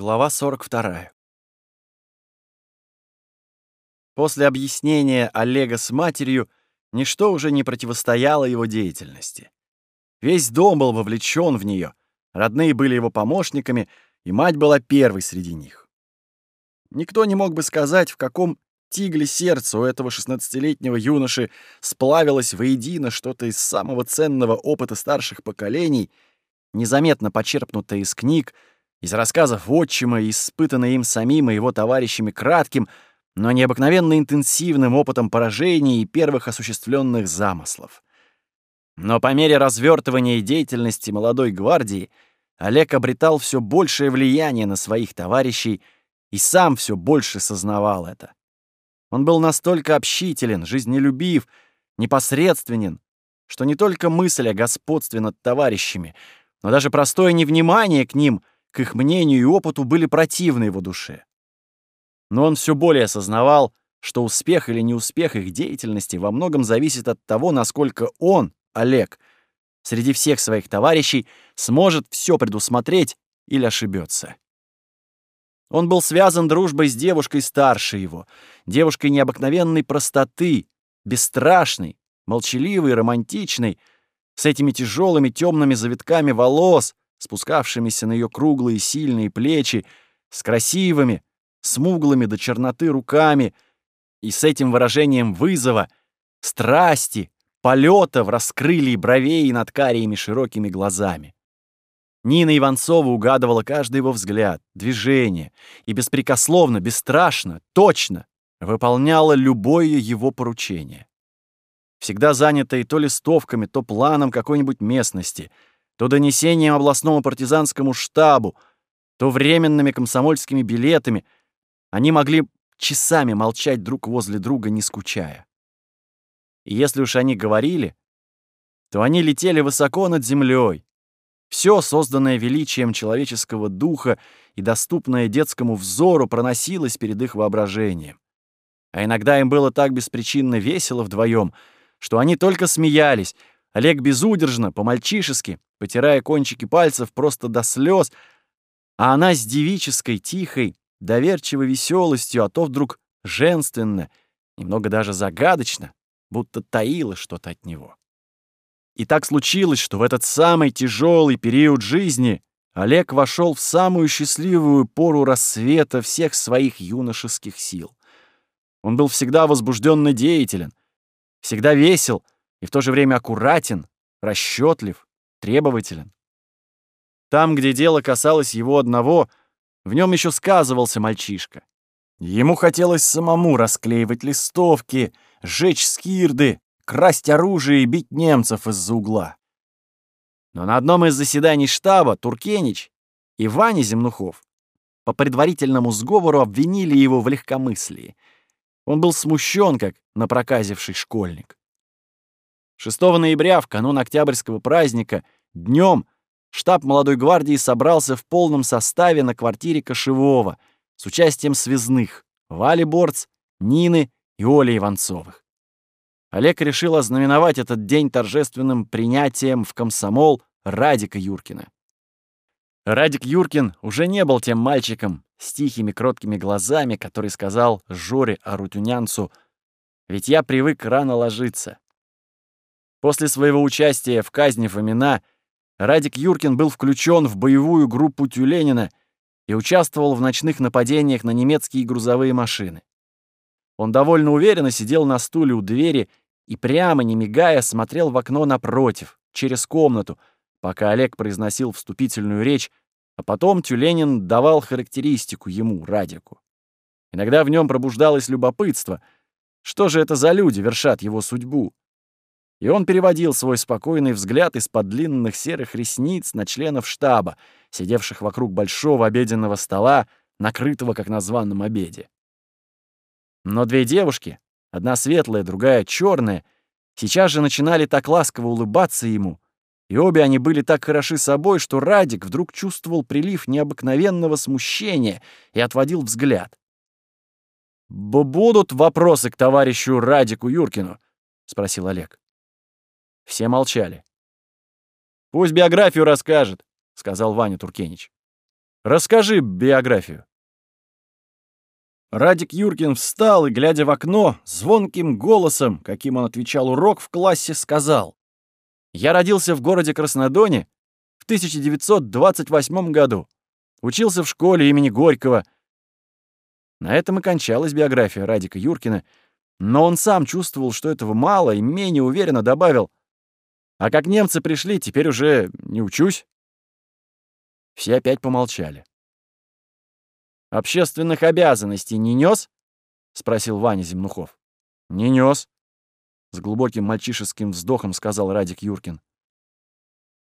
Глава 42. После объяснения Олега с матерью ничто уже не противостояло его деятельности. Весь дом был вовлечен в нее, родные были его помощниками, и мать была первой среди них. Никто не мог бы сказать, в каком тигле сердца у этого шестнадцатилетнего юноши сплавилось воедино что-то из самого ценного опыта старших поколений, незаметно почерпнутое из книг, из рассказов отчима, испытанное им самим и его товарищами кратким, но необыкновенно интенсивным опытом поражений и первых осуществленных замыслов. Но по мере развертывания деятельности молодой гвардии Олег обретал все большее влияние на своих товарищей и сам все больше сознавал это. Он был настолько общителен, жизнелюбив, непосредственен, что не только мысль о господстве над товарищами, но даже простое невнимание к ним — к их мнению и опыту были противны его душе. Но он все более осознавал, что успех или неуспех их деятельности во многом зависит от того, насколько он, Олег, среди всех своих товарищей сможет все предусмотреть или ошибется. Он был связан дружбой с девушкой старше его, девушкой необыкновенной простоты, бесстрашной, молчаливой, романтичной, с этими тяжелыми темными завитками волос, спускавшимися на ее круглые сильные плечи, с красивыми, смуглыми до черноты руками и с этим выражением вызова, страсти, полета в раскрылии бровей над кариями широкими глазами. Нина Иванцова угадывала каждый его взгляд, движение и беспрекословно, бесстрашно, точно выполняла любое его поручение. Всегда занятая то листовками, то планом какой-нибудь местности — то донесением областному партизанскому штабу, то временными комсомольскими билетами, они могли часами молчать друг возле друга, не скучая. И если уж они говорили, то они летели высоко над землей. Все, созданное величием человеческого духа и доступное детскому взору, проносилось перед их воображением. А иногда им было так беспричинно весело вдвоем, что они только смеялись, Олег безудержно, по-мальчишески, потирая кончики пальцев просто до слез, а она с девической, тихой, доверчивой веселостью, а то вдруг женственно, немного даже загадочно, будто таила что-то от него. И так случилось, что в этот самый тяжелый период жизни Олег вошел в самую счастливую пору рассвета всех своих юношеских сил. Он был всегда возбужденно деятелен, всегда весел и в то же время аккуратен, расчетлив, требователен. Там, где дело касалось его одного, в нем еще сказывался мальчишка. Ему хотелось самому расклеивать листовки, сжечь скирды, красть оружие и бить немцев из-за угла. Но на одном из заседаний штаба Туркенич и Ваня Земнухов по предварительному сговору обвинили его в легкомыслии. Он был смущен, как напроказивший школьник. 6 ноября, в канун Октябрьского праздника, днем штаб молодой гвардии собрался в полном составе на квартире Кошевого с участием связных Вали Борц, Нины и Оли Иванцовых. Олег решил ознаменовать этот день торжественным принятием в комсомол Радика Юркина. Радик Юркин уже не был тем мальчиком с тихими кроткими глазами, который сказал Жоре Арутюнянцу «Ведь я привык рано ложиться. После своего участия в казни Фомина Радик Юркин был включен в боевую группу Тюленина и участвовал в ночных нападениях на немецкие грузовые машины. Он довольно уверенно сидел на стуле у двери и прямо, не мигая, смотрел в окно напротив, через комнату, пока Олег произносил вступительную речь, а потом Тюленин давал характеристику ему, Радику. Иногда в нем пробуждалось любопытство. Что же это за люди вершат его судьбу? И он переводил свой спокойный взгляд из-под длинных серых ресниц на членов штаба, сидевших вокруг большого обеденного стола, накрытого как на званом обеде. Но две девушки, одна светлая, другая черная, сейчас же начинали так ласково улыбаться ему, и обе они были так хороши собой, что Радик вдруг чувствовал прилив необыкновенного смущения и отводил взгляд. «Будут вопросы к товарищу Радику Юркину?» — спросил Олег. Все молчали. «Пусть биографию расскажет», — сказал Ваня Туркенич. Расскажи биографию. Радик Юркин встал и, глядя в окно, звонким голосом, каким он отвечал урок в классе, сказал. «Я родился в городе Краснодоне в 1928 году. Учился в школе имени Горького. На этом и кончалась биография Радика Юркина, но он сам чувствовал, что этого мало, и менее уверенно добавил. А как немцы пришли, теперь уже не учусь. Все опять помолчали. «Общественных обязанностей не нес? спросил Ваня Земнухов. «Не нес, с глубоким мальчишеским вздохом сказал Радик Юркин.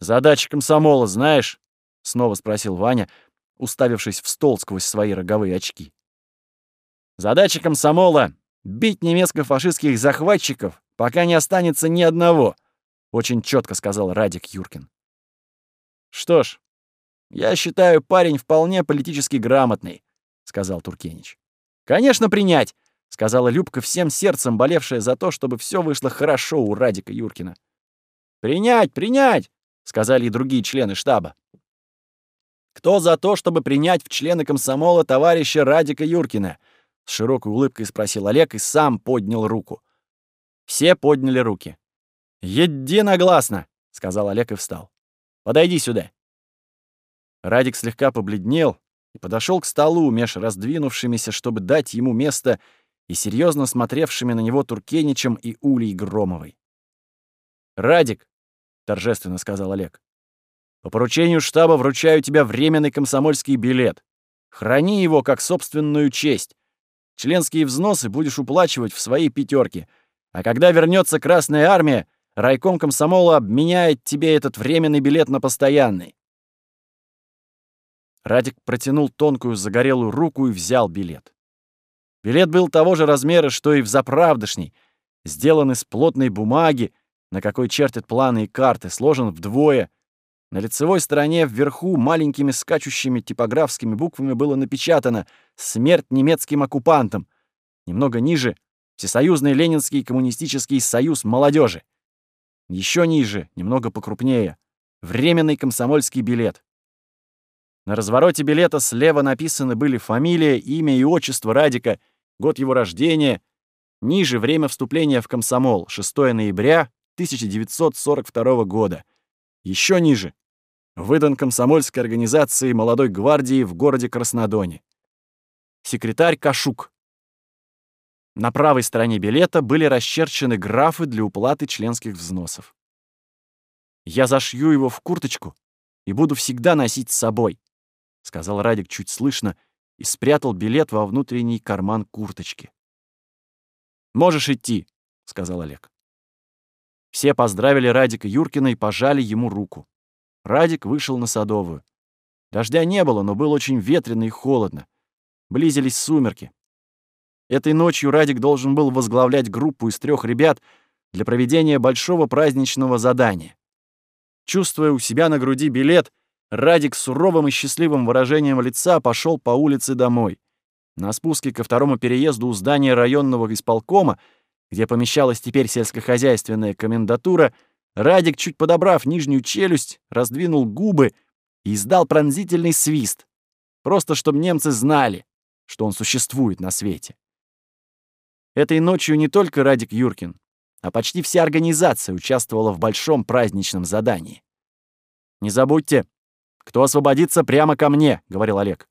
«Задача комсомола знаешь?» — снова спросил Ваня, уставившись в стол сквозь свои роговые очки. «Задача комсомола — бить немецко-фашистских захватчиков, пока не останется ни одного», — очень четко сказал Радик Юркин. «Что ж, я считаю, парень вполне политически грамотный», — сказал Туркенич. «Конечно, принять!» — сказала Любка, всем сердцем болевшая за то, чтобы все вышло хорошо у Радика Юркина. «Принять, принять!» — сказали и другие члены штаба. «Кто за то, чтобы принять в члены комсомола товарища Радика Юркина?» С широкой улыбкой спросил Олег и сам поднял руку. Все подняли руки. «Единогласно!» — сказал Олег и встал. «Подойди сюда». Радик слегка побледнел и подошел к столу меж раздвинувшимися, чтобы дать ему место, и серьезно смотревшими на него Туркеничем и Улей Громовой. «Радик», — торжественно сказал Олег, по поручению штаба вручаю тебе временный комсомольский билет. Храни его как собственную честь. Членские взносы будешь уплачивать в своей пятерке. А когда вернется Красная Армия, райком комсомола обменяет тебе этот временный билет на постоянный. Радик протянул тонкую загорелую руку и взял билет. Билет был того же размера, что и в заправдошней, сделан из плотной бумаги, на какой чертят планы и карты, сложен вдвое, на лицевой стороне вверху маленькими скачущими типографскими буквами было напечатано «Смерть немецким оккупантам». Немного ниже — Всесоюзный Ленинский коммунистический союз молодежи. Еще ниже, немного покрупнее — Временный комсомольский билет. На развороте билета слева написаны были фамилия, имя и отчество Радика, год его рождения, ниже — время вступления в комсомол, 6 ноября 1942 года. Еще ниже выдан комсомольской организацией молодой гвардии в городе Краснодоне. Секретарь Кашук. На правой стороне билета были расчерчены графы для уплаты членских взносов. «Я зашью его в курточку и буду всегда носить с собой», — сказал Радик чуть слышно и спрятал билет во внутренний карман курточки. «Можешь идти», — сказал Олег. Все поздравили Радика Юркина и пожали ему руку. Радик вышел на Садовую. Дождя не было, но было очень ветрено и холодно. Близились сумерки. Этой ночью Радик должен был возглавлять группу из трех ребят для проведения большого праздничного задания. Чувствуя у себя на груди билет, Радик с суровым и счастливым выражением лица пошел по улице домой. На спуске ко второму переезду у здания районного исполкома, где помещалась теперь сельскохозяйственная комендатура, Радик, чуть подобрав нижнюю челюсть, раздвинул губы и издал пронзительный свист. Просто чтобы немцы знали, что он существует на свете. Этой ночью не только Радик Юркин, а почти вся организация участвовала в большом праздничном задании. «Не забудьте, кто освободится прямо ко мне», — говорил Олег.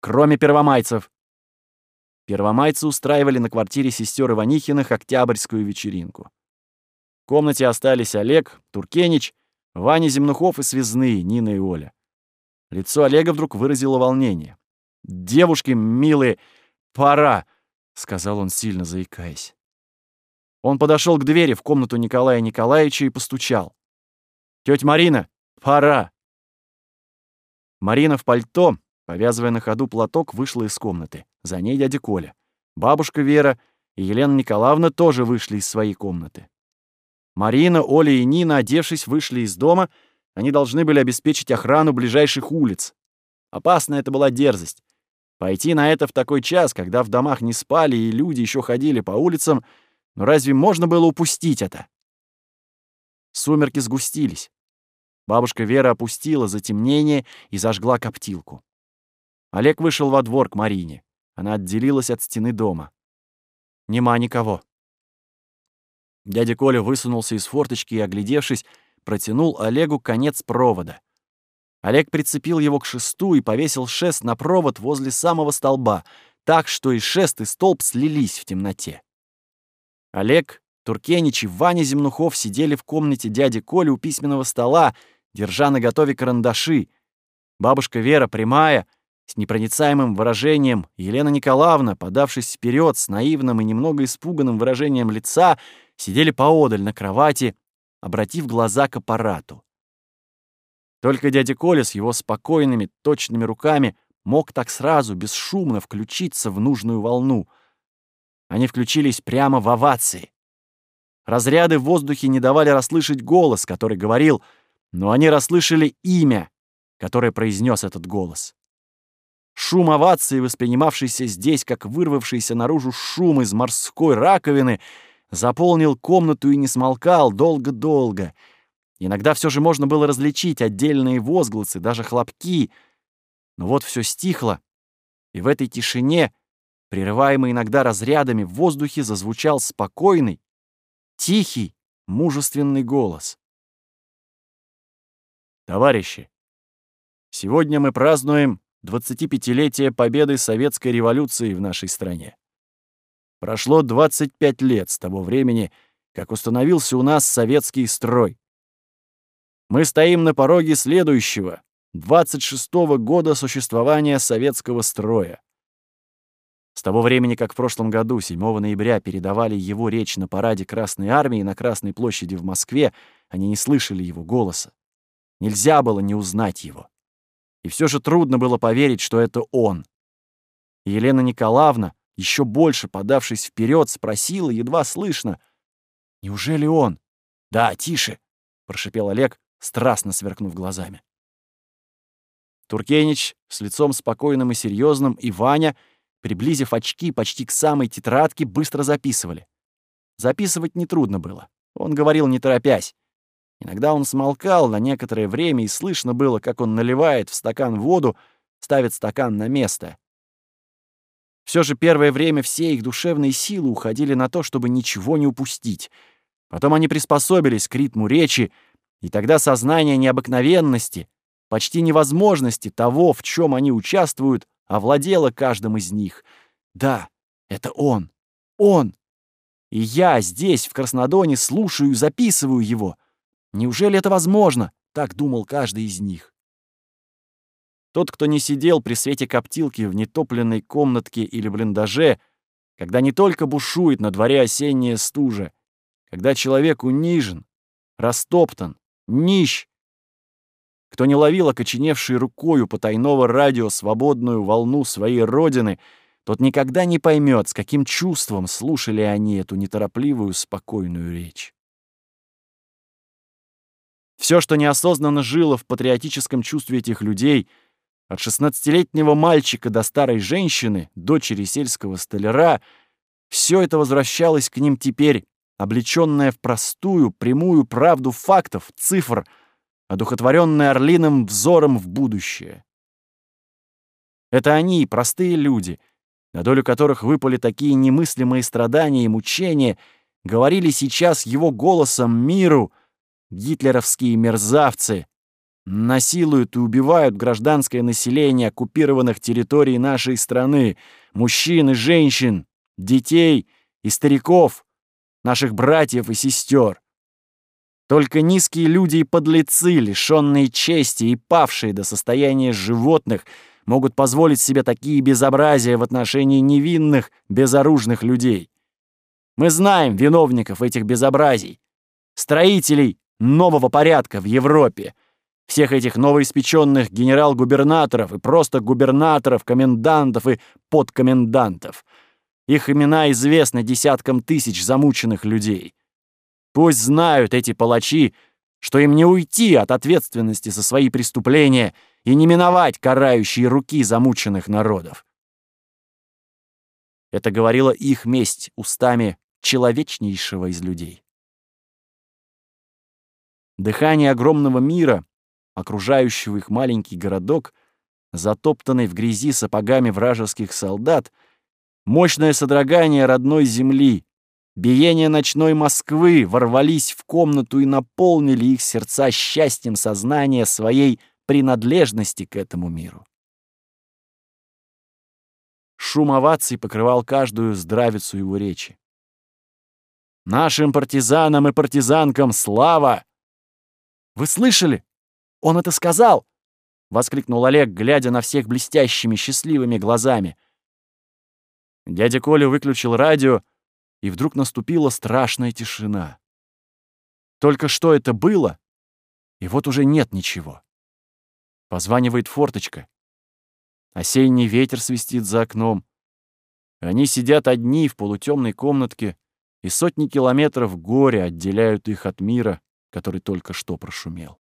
«Кроме первомайцев». Первомайцы устраивали на квартире сестер Иванихиных октябрьскую вечеринку. В комнате остались Олег, Туркенич, Ваня Земнухов и связные Нина и Оля. Лицо Олега вдруг выразило волнение. «Девушки, милые, пора!» — сказал он, сильно заикаясь. Он подошел к двери в комнату Николая Николаевича и постучал. «Тётя Марина, пора!» Марина в пальто, повязывая на ходу платок, вышла из комнаты. За ней дядя Коля. Бабушка Вера и Елена Николаевна тоже вышли из своей комнаты. Марина, Оля и Нина, одевшись, вышли из дома. Они должны были обеспечить охрану ближайших улиц. Опасная это была дерзость. Пойти на это в такой час, когда в домах не спали и люди еще ходили по улицам, но разве можно было упустить это? Сумерки сгустились. Бабушка Вера опустила затемнение и зажгла коптилку. Олег вышел во двор к Марине. Она отделилась от стены дома. Нема никого. Дядя Коля высунулся из форточки и, оглядевшись, протянул Олегу конец провода. Олег прицепил его к шесту и повесил шест на провод возле самого столба, так что и шест, и столб слились в темноте. Олег, Туркенич и Ваня Земнухов сидели в комнате дяди Коли у письменного стола, держа наготове карандаши. Бабушка Вера, прямая, с непроницаемым выражением, Елена Николаевна, подавшись вперед с наивным и немного испуганным выражением лица, сидели поодаль на кровати, обратив глаза к аппарату. Только дядя Коля с его спокойными, точными руками мог так сразу, бесшумно включиться в нужную волну. Они включились прямо в овации. Разряды в воздухе не давали расслышать голос, который говорил, но они расслышали имя, которое произнес этот голос. Шум овации, воспринимавшийся здесь как вырвавшийся наружу шум из морской раковины, заполнил комнату и не смолкал долго-долго. Иногда все же можно было различить отдельные возгласы, даже хлопки. Но вот все стихло, и в этой тишине, прерываемой иногда разрядами, в воздухе зазвучал спокойный, тихий, мужественный голос. «Товарищи, сегодня мы празднуем 25-летие победы советской революции в нашей стране. Прошло 25 лет с того времени, как установился у нас советский строй. Мы стоим на пороге следующего, 26-го года существования советского строя. С того времени, как в прошлом году, 7 ноября, передавали его речь на параде Красной Армии на Красной площади в Москве, они не слышали его голоса. Нельзя было не узнать его. И все же трудно было поверить, что это он. Елена Николаевна, еще больше подавшись вперед, спросила, едва слышно, «Неужели он?» «Да, тише!» — прошипел Олег, страстно сверкнув глазами. Туркенич с лицом спокойным и серьезным, и Ваня, приблизив очки почти к самой тетрадке, быстро записывали. Записывать нетрудно было. Он говорил, не торопясь. Иногда он смолкал на некоторое время, и слышно было, как он наливает в стакан воду, ставит стакан на место. Все же первое время все их душевные силы уходили на то, чтобы ничего не упустить. Потом они приспособились к ритму речи, и тогда сознание необыкновенности, почти невозможности того, в чем они участвуют, овладело каждым из них. Да, это он. Он. И я здесь, в Краснодоне, слушаю и записываю его. Неужели это возможно? Так думал каждый из них. Тот, кто не сидел при свете коптилки в нетопленной комнатке или блиндаже, когда не только бушует на дворе осенняя стужа, когда человек унижен, растоптан, нищ, кто не ловил окоченевшей рукою потайного радио свободную волну своей родины, тот никогда не поймет, с каким чувством слушали они эту неторопливую, спокойную речь. Все, что неосознанно жило в патриотическом чувстве этих людей — от шестнадцатилетнего мальчика до старой женщины, дочери сельского столяра, все это возвращалось к ним теперь, облечённое в простую, прямую правду фактов, цифр, одухотворенное орлиным взором в будущее. Это они, простые люди, на долю которых выпали такие немыслимые страдания и мучения, говорили сейчас его голосом миру, гитлеровские мерзавцы, насилуют и убивают гражданское население оккупированных территорий нашей страны, мужчин и женщин, детей и стариков, наших братьев и сестер. Только низкие люди и подлецы, лишенные чести и павшие до состояния животных, могут позволить себе такие безобразия в отношении невинных, безоружных людей. Мы знаем виновников этих безобразий, строителей нового порядка в Европе, всех этих новоиспеченных генерал-губернаторов и просто губернаторов, комендантов и подкомендантов. Их имена известны десяткам тысяч замученных людей. Пусть знают эти палачи, что им не уйти от ответственности за свои преступления и не миновать карающие руки замученных народов. Это говорила их месть устами человечнейшего из людей. Дыхание огромного мира окружающего их маленький городок, затоптанный в грязи сапогами вражеских солдат, мощное содрогание родной земли, биение ночной Москвы ворвались в комнату и наполнили их сердца счастьем сознания своей принадлежности к этому миру. Шум оваций покрывал каждую здравицу его речи. «Нашим партизанам и партизанкам слава!» «Вы слышали? Он это сказал!» — воскликнул Олег, глядя на всех блестящими, счастливыми глазами. Дядя Коля выключил радио, и вдруг наступила страшная тишина. Только что это было, и вот уже нет ничего. Позванивает форточка. Осенний ветер свистит за окном. Они сидят одни в полутемной комнатке, и сотни километров горя отделяют их от мира, который только что прошумел.